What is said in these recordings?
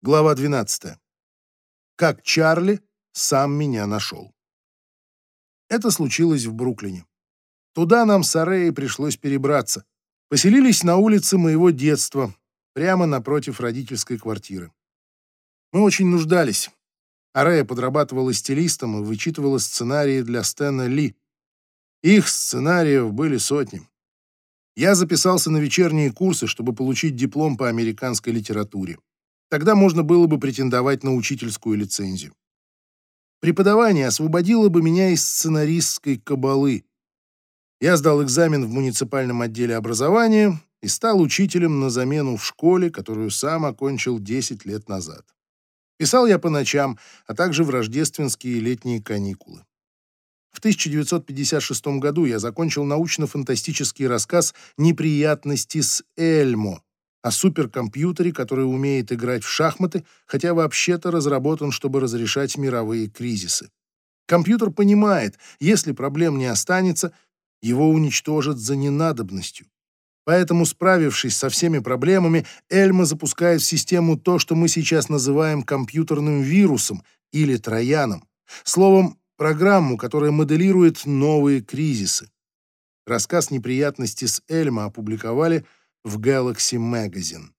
Глава 12. Как Чарли сам меня нашел. Это случилось в Бруклине. Туда нам с Ареей пришлось перебраться. Поселились на улице моего детства, прямо напротив родительской квартиры. Мы очень нуждались. Арея подрабатывала стилистом и вычитывала сценарии для Стэна Ли. Их сценариев были сотни. Я записался на вечерние курсы, чтобы получить диплом по американской литературе. Тогда можно было бы претендовать на учительскую лицензию. Преподавание освободило бы меня из сценаристской кабалы. Я сдал экзамен в муниципальном отделе образования и стал учителем на замену в школе, которую сам окончил 10 лет назад. Писал я по ночам, а также в рождественские и летние каникулы. В 1956 году я закончил научно-фантастический рассказ «Неприятности с Эльмо», о суперкомпьютере, который умеет играть в шахматы, хотя вообще-то разработан, чтобы разрешать мировые кризисы. Компьютер понимает, если проблем не останется, его уничтожат за ненадобностью. Поэтому, справившись со всеми проблемами, Эльма запускает в систему то, что мы сейчас называем компьютерным вирусом или трояном. Словом, программу, которая моделирует новые кризисы. Рассказ неприятности с Эльма опубликовали – в Galaxy Magazine.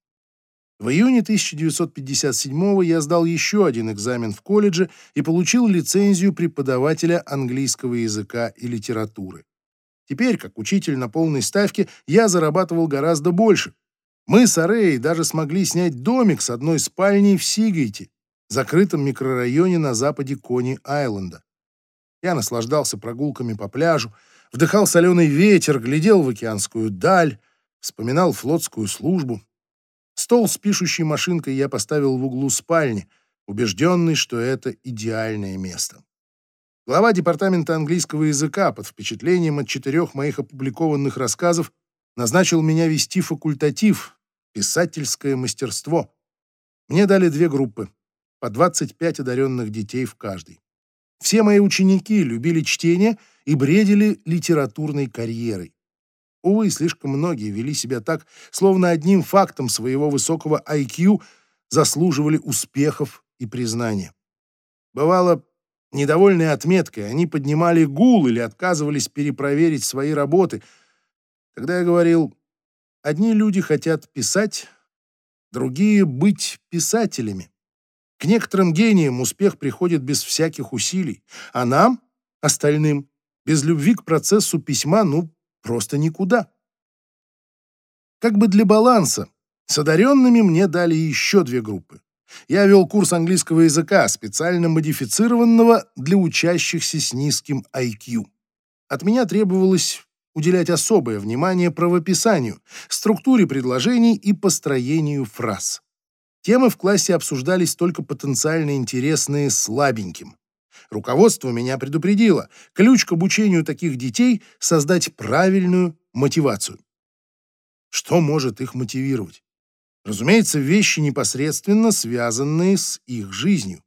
В июне 1957 я сдал еще один экзамен в колледже и получил лицензию преподавателя английского языка и литературы. Теперь, как учитель на полной ставке, я зарабатывал гораздо больше. Мы с Арей даже смогли снять домик с одной спальней в Сигейте, закрытом микрорайоне на западе Кони-Айленда. Я наслаждался прогулками по пляжу, вдыхал соленый ветер, глядел в океанскую даль, вспоминал флотскую службу. Стол с пишущей машинкой я поставил в углу спальни, убежденный, что это идеальное место. Глава департамента английского языка под впечатлением от четырех моих опубликованных рассказов назначил меня вести факультатив «Писательское мастерство». Мне дали две группы, по 25 одаренных детей в каждой. Все мои ученики любили чтение и бредили литературной карьерой. Увы, слишком многие вели себя так, словно одним фактом своего высокого IQ заслуживали успехов и признания. Бывало, недовольные отметкой, они поднимали гул или отказывались перепроверить свои работы. Тогда я говорил, одни люди хотят писать, другие — быть писателями. К некоторым гениям успех приходит без всяких усилий, а нам, остальным, без любви к процессу письма, ну, просто никуда. Как бы для баланса, с одаренными мне дали еще две группы. Я вел курс английского языка, специально модифицированного для учащихся с низким IQ. От меня требовалось уделять особое внимание правописанию, структуре предложений и построению фраз. Темы в классе обсуждались только потенциально интересные слабеньким. Руководство меня предупредило. Ключ к обучению таких детей — создать правильную мотивацию. Что может их мотивировать? Разумеется, вещи, непосредственно связанные с их жизнью.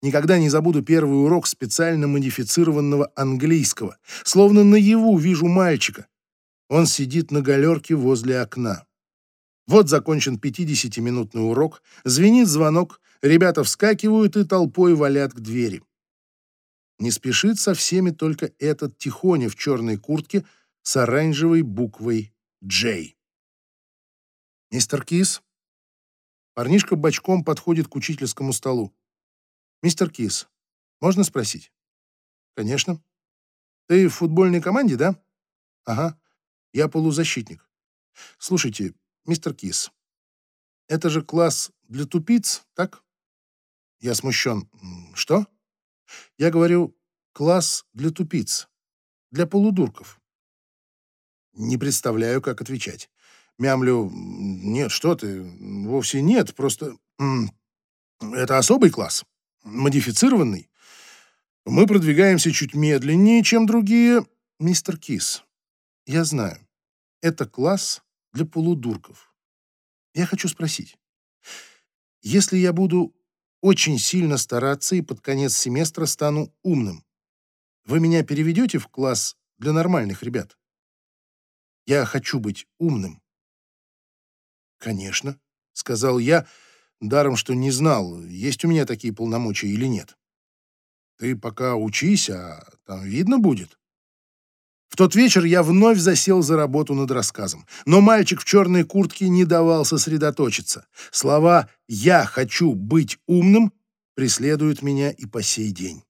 Никогда не забуду первый урок специально модифицированного английского. Словно наяву вижу мальчика. Он сидит на галерке возле окна. Вот закончен 50-минутный урок, звенит звонок, ребята вскакивают и толпой валят к двери. Не спешит со всеми только этот тихоня в черной куртке с оранжевой буквой «Джей». «Мистер Кис?» Парнишка бочком подходит к учительскому столу. «Мистер Кис, можно спросить?» «Конечно». «Ты в футбольной команде, да?» «Ага, я полузащитник. Слушайте, мистер Кис, это же класс для тупиц, так?» Я смущен. «Что?» Я говорю, класс для тупиц, для полудурков. Не представляю, как отвечать. Мямлю, нет, что ты, вовсе нет, просто это особый класс, модифицированный. Мы продвигаемся чуть медленнее, чем другие. Мистер Кис, я знаю, это класс для полудурков. Я хочу спросить, если я буду очень сильно стараться и под конец семестра стану умным. Вы меня переведете в класс для нормальных ребят? Я хочу быть умным. Конечно, сказал я, даром что не знал, есть у меня такие полномочия или нет. Ты пока учись, а там видно будет. В тот вечер я вновь засел за работу над рассказом, но мальчик в черной куртке не давал сосредоточиться. Слова «я хочу быть умным» преследуют меня и по сей день.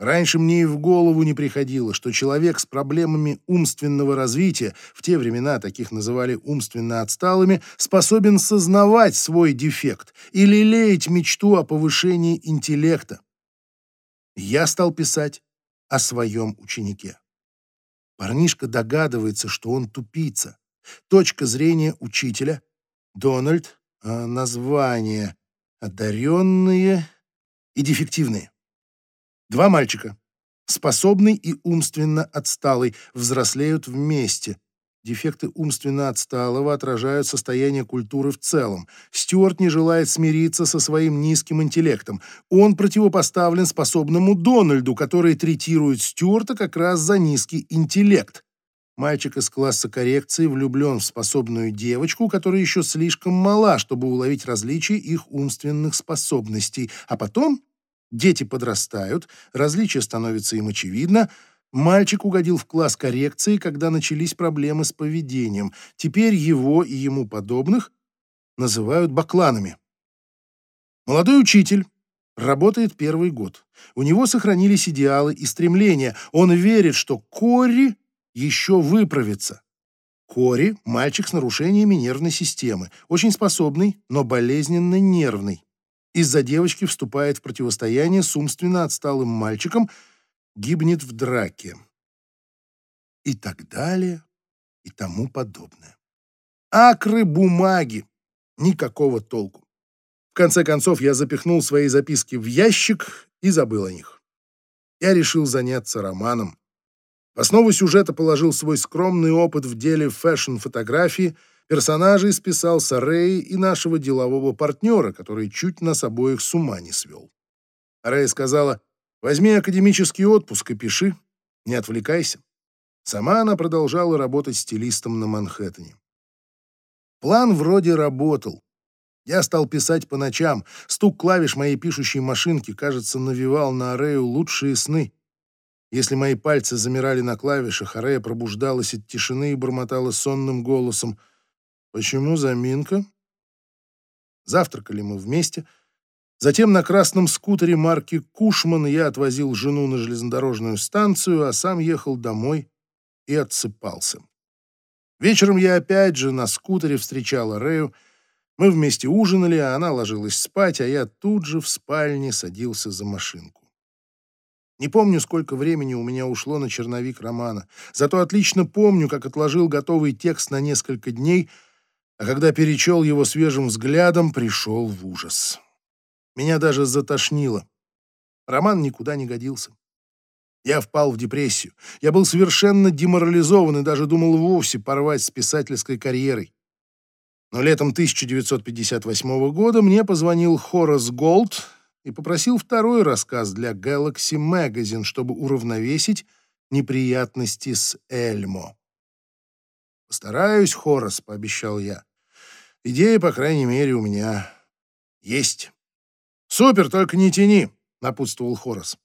Раньше мне и в голову не приходило, что человек с проблемами умственного развития, в те времена таких называли умственно отсталыми, способен сознавать свой дефект и лелеять мечту о повышении интеллекта. Я стал писать о своем ученике. Парнишка догадывается, что он тупица. Точка зрения учителя. Дональд. А название. Одаренные и дефективные. Два мальчика, способный и умственно отсталый, взрослеют вместе. Дефекты умственно отсталого отражают состояние культуры в целом. Стюарт не желает смириться со своим низким интеллектом. Он противопоставлен способному Дональду, который третирует Стюарта как раз за низкий интеллект. Мальчик из класса коррекции влюблен в способную девочку, которая еще слишком мала, чтобы уловить различия их умственных способностей. А потом Дети подрастают, различие становится им очевидно. Мальчик угодил в класс коррекции, когда начались проблемы с поведением. Теперь его и ему подобных называют бакланами. Молодой учитель работает первый год. У него сохранились идеалы и стремления. Он верит, что Кори еще выправится. Кори – мальчик с нарушениями нервной системы, очень способный, но болезненно нервный из-за девочки вступает в противостояние с умственно отсталым мальчиком, гибнет в драке. И так далее, и тому подобное. Акры бумаги. Никакого толку. В конце концов, я запихнул свои записки в ящик и забыл о них. Я решил заняться романом. В основу сюжета положил свой скромный опыт в деле фэшн-фотографии — Персонажей списал Сарей и нашего делового партнера, который чуть нас обоих с ума не свел. Рэй сказала, возьми академический отпуск и пиши, не отвлекайся. Сама она продолжала работать стилистом на Манхэттене. План вроде работал. Я стал писать по ночам. Стук клавиш моей пишущей машинки, кажется, навевал на Арею лучшие сны. Если мои пальцы замирали на клавишах, Арея пробуждалась от тишины и бормотала сонным голосом — Почему заминка? Завтракали мы вместе. Затем на красном скутере марки Кушман я отвозил жену на железнодорожную станцию, а сам ехал домой и отсыпался. Вечером я опять же на скутере встречала Рэю. Мы вместе ужинали, а она ложилась спать, а я тут же в спальне садился за машинку. Не помню, сколько времени у меня ушло на черновик романа, зато отлично помню, как отложил готовый текст на несколько дней — а когда перечел его свежим взглядом, пришел в ужас. Меня даже затошнило. Роман никуда не годился. Я впал в депрессию. Я был совершенно деморализован и даже думал вовсе порвать с писательской карьерой. Но летом 1958 года мне позвонил Хорас Голд и попросил второй рассказ для Galaxy Magazine, чтобы уравновесить неприятности с Эльмо. «Постараюсь, Хорас», — пообещал я. Идея, по крайней мере, у меня есть. Супер, только не тяни, напутствовал Хорос.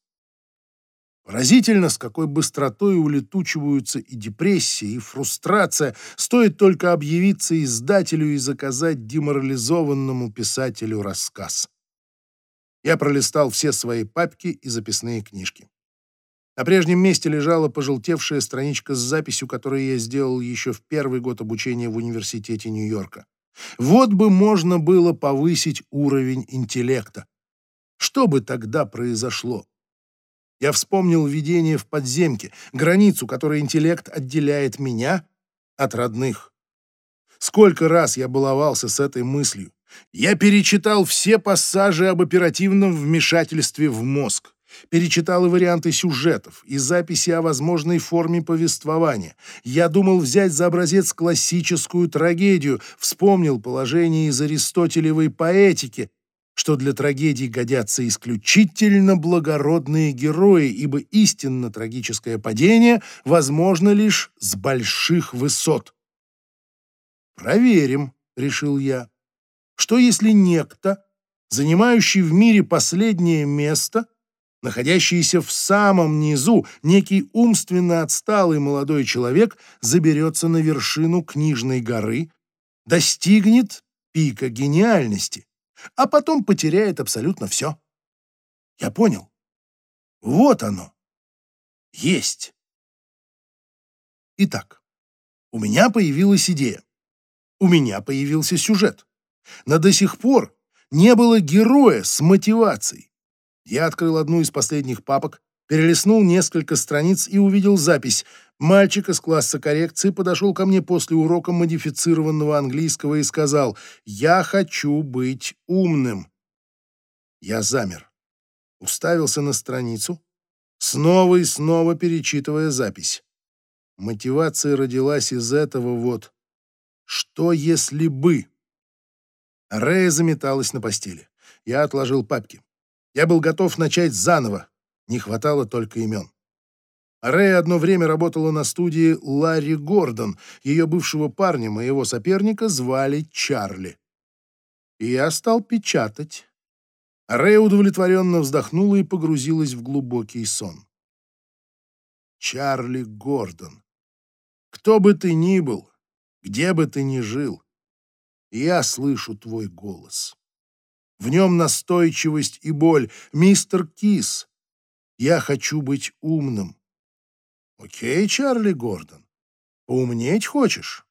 Поразительно, с какой быстротой улетучиваются и депрессия, и фрустрация. Стоит только объявиться издателю и заказать деморализованному писателю рассказ. Я пролистал все свои папки и записные книжки. На прежнем месте лежала пожелтевшая страничка с записью, которую я сделал еще в первый год обучения в университете Нью-Йорка. Вот бы можно было повысить уровень интеллекта. Что бы тогда произошло? Я вспомнил видение в подземке, границу, которой интеллект отделяет меня от родных. Сколько раз я баловался с этой мыслью. Я перечитал все пассажи об оперативном вмешательстве в мозг перечитал и варианты сюжетов, и записи о возможной форме повествования. Я думал взять за образец классическую трагедию, вспомнил положение из аристотелевой поэтики, что для трагедий годятся исключительно благородные герои, ибо истинно трагическое падение возможно лишь с больших высот. «Проверим», — решил я. Что если некто, занимающий в мире последнее место, находящийся в самом низу, некий умственно отсталый молодой человек заберется на вершину книжной горы, достигнет пика гениальности, а потом потеряет абсолютно все. Я понял. Вот оно. Есть. Итак, у меня появилась идея. У меня появился сюжет. Но до сих пор не было героя с мотивацией. Я открыл одну из последних папок, перелистнул несколько страниц и увидел запись. Мальчик из класса коррекции подошел ко мне после урока модифицированного английского и сказал «Я хочу быть умным». Я замер, уставился на страницу, снова и снова перечитывая запись. Мотивация родилась из этого вот «Что если бы?» Рэя заметалась на постели. Я отложил папки. Я был готов начать заново. Не хватало только имен. Рэй одно время работала на студии Ларри Гордон. Ее бывшего парня, моего соперника, звали Чарли. И я стал печатать. Рэй удовлетворенно вздохнула и погрузилась в глубокий сон. Чарли Гордон. Кто бы ты ни был, где бы ты ни жил, я слышу твой голос. В нем настойчивость и боль. Мистер Кис, я хочу быть умным. Окей, Чарли Гордон, поумнеть хочешь?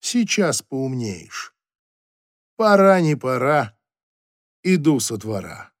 Сейчас поумнеешь. Пора не пора, иду со двора.